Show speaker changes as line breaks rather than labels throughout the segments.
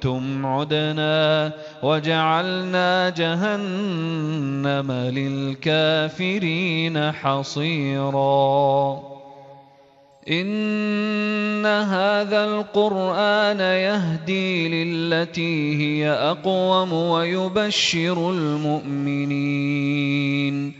أنتم عدنا وجعلنا جهنم للكافرين حصيرا إن هذا القرآن يهدي للتي هي أقوم ويبشر المؤمنين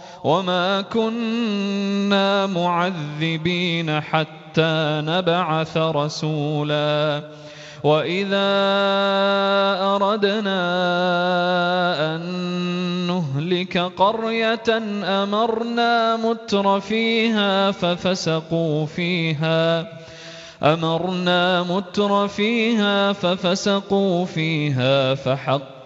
وما كنا معذبين حتى نبعث رسولا واذا اردنا ان نهلك قريه امرنا متر فيها ففسقوا فيها امرنا متر فيها ففسقوا فيها فحق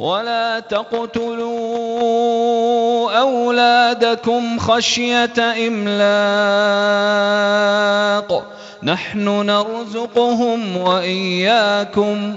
ولا تقتلوا أولادكم خشية إملاق نحن نرزقهم وإياكم ۖ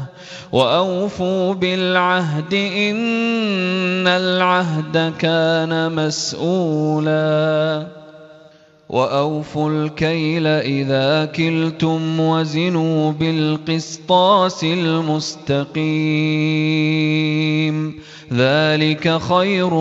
وأوفوا بالعهد إن العهد كان مسؤولا وأوفوا الكيل إذا كلتم وزنوا بالقسطاس المستقيم ذلك خير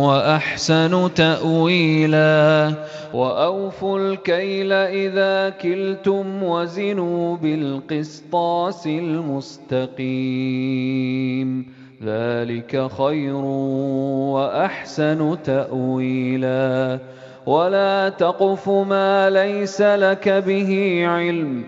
وأحسن تأويلاً وأوفوا الكيل إذا كلتم وزنوا بالقسطاس المستقيم ذلك خير وأحسن تأويلا ولا تقف ما ليس لك به علم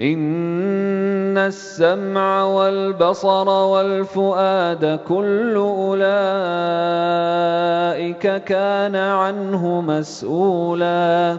إن السمع والبصر والفؤاد كل أولئك كان عنه مسؤولاً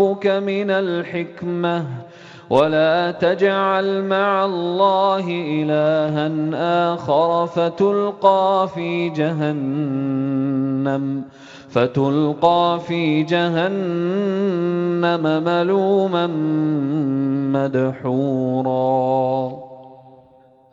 ربك من الحكمة ولا تجعل مع الله إلها آخر فتلقى في جهنم فتلقى في جهنم ملوما مدحورا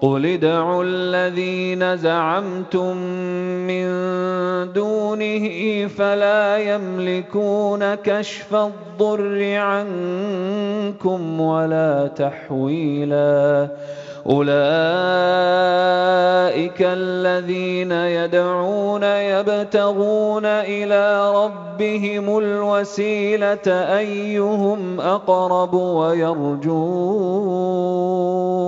قل ادعوا الذين زعمتم من دونه فلا يملكون كشف الضر عنكم ولا تحويلا أولئك الذين يدعون يبتغون إلى ربهم الوسيلة أيهم أقرب ويرجون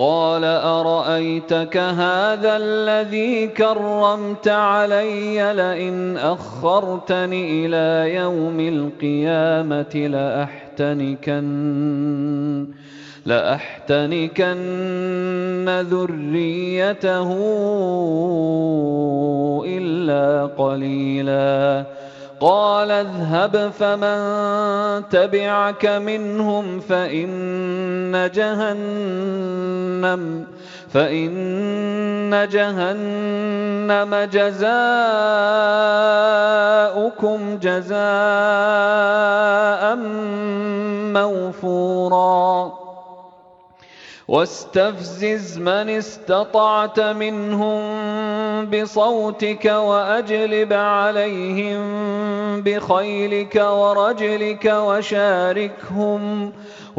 قال أرأيتك هذا الذي كرمت علي لئن أخرتني إلى يوم القيامة لأحتنكن لأحتنكن ذريته إلا قليلاً قال اذهب فمن تبعك منهم فإن جهنم فإن جهنم جزاؤكم جزاء موفوراً واستفزز من استطعت منهم بصوتك وأجلب عليهم بخيلك ورجلك وشاركهم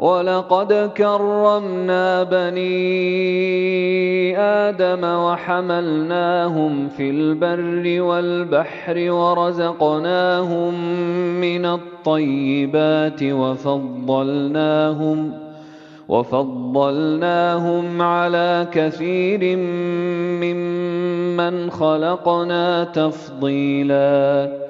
ولقد كرمنا بني آدم وحملناهم في البر والبحر ورزقناهم من الطيبات وفضلناهم وفضلناهم على كثير ممن خلقنا تفضيلاً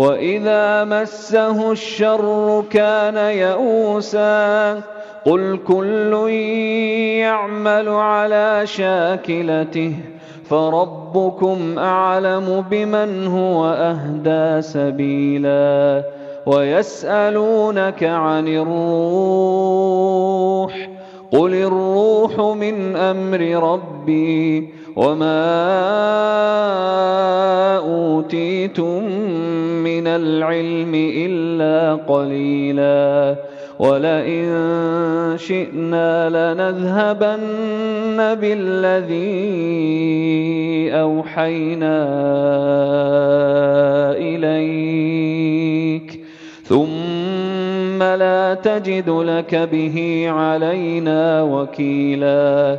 وإذا مسه الشر كان يئوسا قل كل يعمل على شاكلته فربكم أعلم بمن هو أهدى سبيلا ويسألونك عن الروح قل الروح من أمر ربي وما أوتيتم من العلم إلا قليلا ولئن شئنا لنذهبن بالذي أوحينا إليك ثم لا تجد لك به علينا وكيلاً